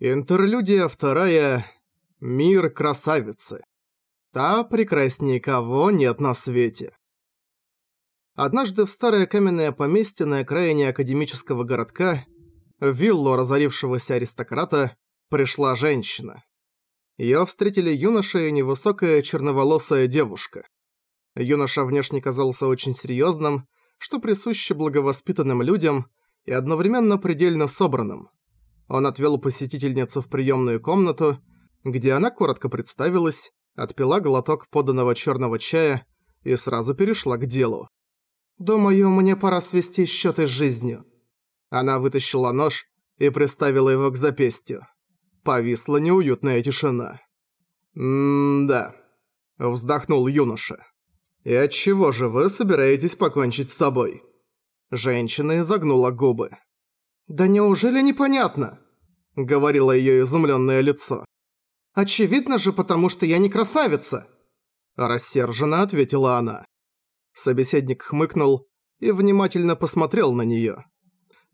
Интерлюдия вторая. Мир красавицы. Та прекраснее кого нет на свете. Однажды в старое каменное поместье на окраине академического городка, виллу разорившегося аристократа, пришла женщина. Её встретили юноша и невысокая черноволосая девушка. Юноша внешне казался очень серьёзным, что присуще благовоспитанным людям, и одновременно предельно собранным. Он отвел посетительницу в приемную комнату, где она коротко представилась, отпила глоток поданного черного чая и сразу перешла к делу. «Думаю, мне пора свести счеты с жизнью». Она вытащила нож и приставила его к запястью. Повисла неуютная тишина. «М-да», — вздохнул юноша. «И от чего же вы собираетесь покончить с собой?» Женщина изогнула губы. «Да неужели непонятно?» — говорило её изумлённое лицо. «Очевидно же, потому что я не красавица!» Рассерженно ответила она. Собеседник хмыкнул и внимательно посмотрел на неё.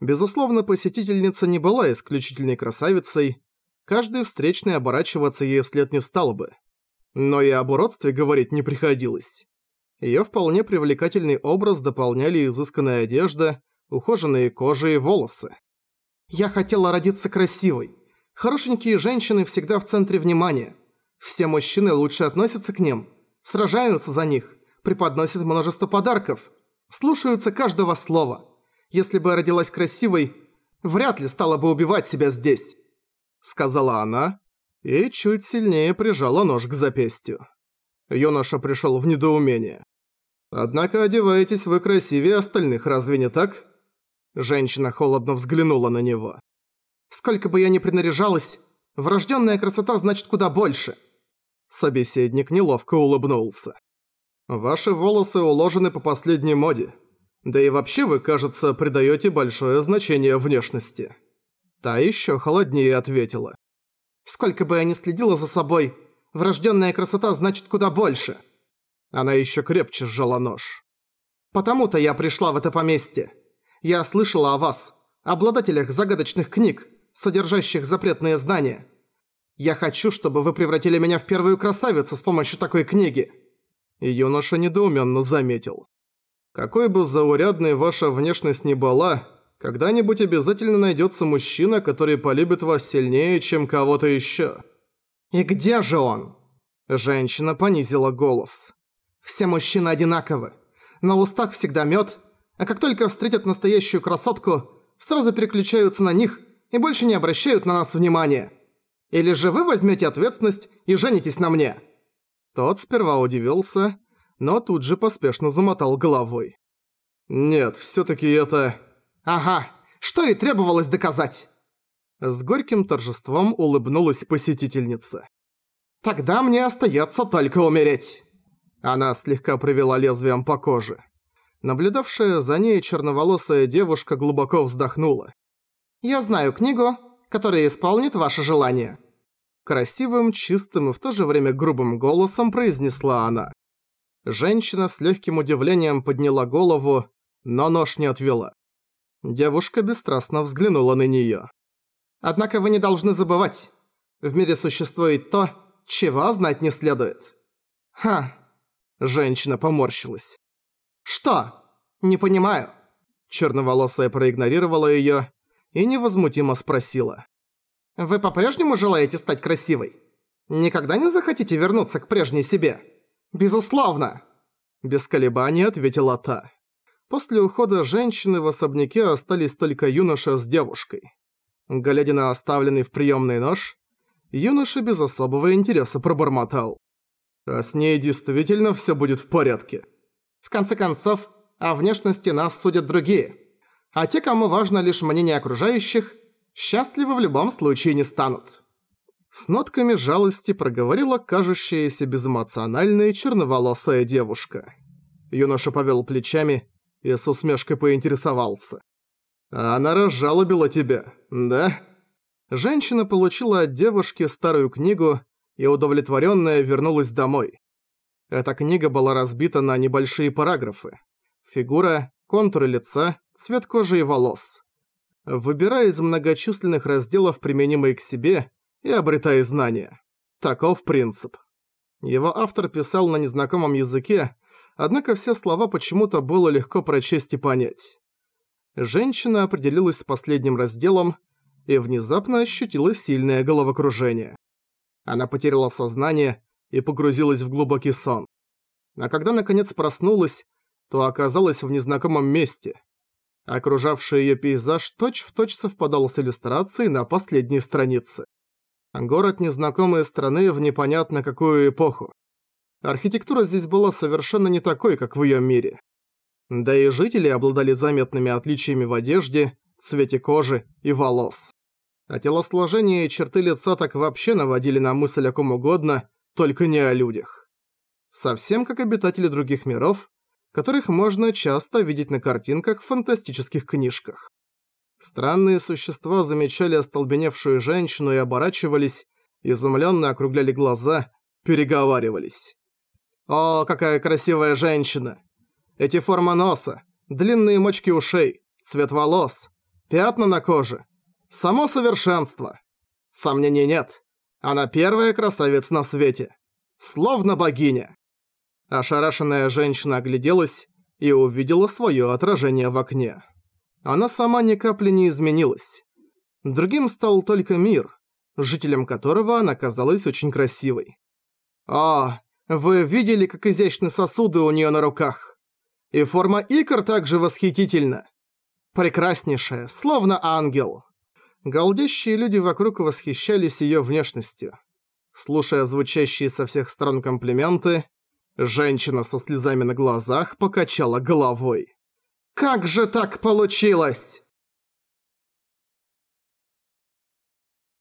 Безусловно, посетительница не была исключительной красавицей, каждый встречный оборачиваться ей вслед не стал бы. Но и об уродстве говорить не приходилось. Её вполне привлекательный образ дополняли изысканная одежда, ухоженные кожа и волосы. Я хотела родиться красивой. Хорошенькие женщины всегда в центре внимания. Все мужчины лучше относятся к ним, сражаются за них, преподносят множество подарков, слушаются каждого слова. Если бы я родилась красивой, вряд ли стала бы убивать себя здесь», — сказала она и чуть сильнее прижала нож к запястью. Юноша пришел в недоумение. «Однако одеваетесь вы красивее остальных, разве не так?» Женщина холодно взглянула на него. «Сколько бы я ни принаряжалась, врожденная красота значит куда больше!» Собеседник неловко улыбнулся. «Ваши волосы уложены по последней моде. Да и вообще вы, кажется, придаете большое значение внешности». Та еще холоднее ответила. «Сколько бы я ни следила за собой, врожденная красота значит куда больше!» Она еще крепче сжала нож. «Потому-то я пришла в это поместье. Я слышала о вас, обладателях загадочных книг, содержащих запретные знания. Я хочу, чтобы вы превратили меня в первую красавицу с помощью такой книги». И юноша недоуменно заметил. «Какой бы заурядной ваша внешность ни была, когда-нибудь обязательно найдется мужчина, который полюбит вас сильнее, чем кого-то еще. «И где же он?» Женщина понизила голос. «Все мужчины одинаковы. На устах всегда мед, а как только встретят настоящую красотку, сразу переключаются на них и больше не обращают на нас внимания. Или же вы возьмете ответственность и женитесь на мне?» Тот сперва удивился, но тут же поспешно замотал головой. «Нет, всё-таки это...» «Ага, что и требовалось доказать!» С горьким торжеством улыбнулась посетительница. «Тогда мне остается только умереть!» Она слегка провела лезвием по коже. Наблюдавшая за ней черноволосая девушка глубоко вздохнула. «Я знаю книгу, которая исполнит ваше желание». Красивым, чистым и в то же время грубым голосом произнесла она. Женщина с легким удивлением подняла голову, но нож не отвела. Девушка бесстрастно взглянула на неё. «Однако вы не должны забывать, в мире существует то, чего знать не следует». «Ха!» Женщина поморщилась. «Что? Не понимаю». Черноволосая проигнорировала её и невозмутимо спросила. «Вы по-прежнему желаете стать красивой? Никогда не захотите вернуться к прежней себе?» «Безусловно!» Без колебаний ответила та. После ухода женщины в особняке остались только юноша с девушкой. Глядя на оставленный в приёмный нож, юноша без особого интереса пробормотал. «А с ней действительно всё будет в порядке?» В конце концов, о внешности нас судят другие. А те, кому важно лишь мнение окружающих, счастливы в любом случае не станут. С нотками жалости проговорила кажущаяся безэмоциональная черноволосая девушка. Юноша повел плечами и с усмешкой поинтересовался. «Она разжалобила тебя, да?» Женщина получила от девушки старую книгу и удовлетворенная вернулась домой. Эта книга была разбита на небольшие параграфы. Фигура, контуры лица, цвет кожи и волос. выбирая из многочисленных разделов, применимые к себе, и обретая знания. Таков принцип. Его автор писал на незнакомом языке, однако все слова почему-то было легко прочесть и понять. Женщина определилась с последним разделом и внезапно ощутила сильное головокружение. Она потеряла сознание и погрузилась в глубокий сон. А когда наконец проснулась, то оказалась в незнакомом месте. Окружавший её пейзаж точь-в-точь точь совпадал с иллюстрацией на последней странице. Город незнакомой страны в непонятно какую эпоху. Архитектура здесь была совершенно не такой, как в её мире. Да и жители обладали заметными отличиями в одежде, цвете кожи и волос. А телосложение и черты лица так вообще наводили на мысль о ком угодно, только не о людях. Совсем как обитатели других миров, которых можно часто видеть на картинках в фантастических книжках. Странные существа замечали остолбеневшую женщину и оборачивались, изумленно округляли глаза, переговаривались. «О, какая красивая женщина! Эти форма носа, длинные мочки ушей, цвет волос, пятна на коже. Само совершенство. Сомнений нет. Она первая красавица на свете. Словно богиня. Ошарашенная женщина огляделась и увидела свое отражение в окне. Она сама ни капли не изменилась. Другим стал только мир, жителем которого она казалась очень красивой. «О, вы видели, как изящны сосуды у нее на руках? И форма икр также восхитительна. Прекраснейшая, словно ангел». Голдящие люди вокруг восхищались ее внешностью. Слушая звучащие со всех сторон комплименты, женщина со слезами на глазах покачала головой. «Как же так получилось?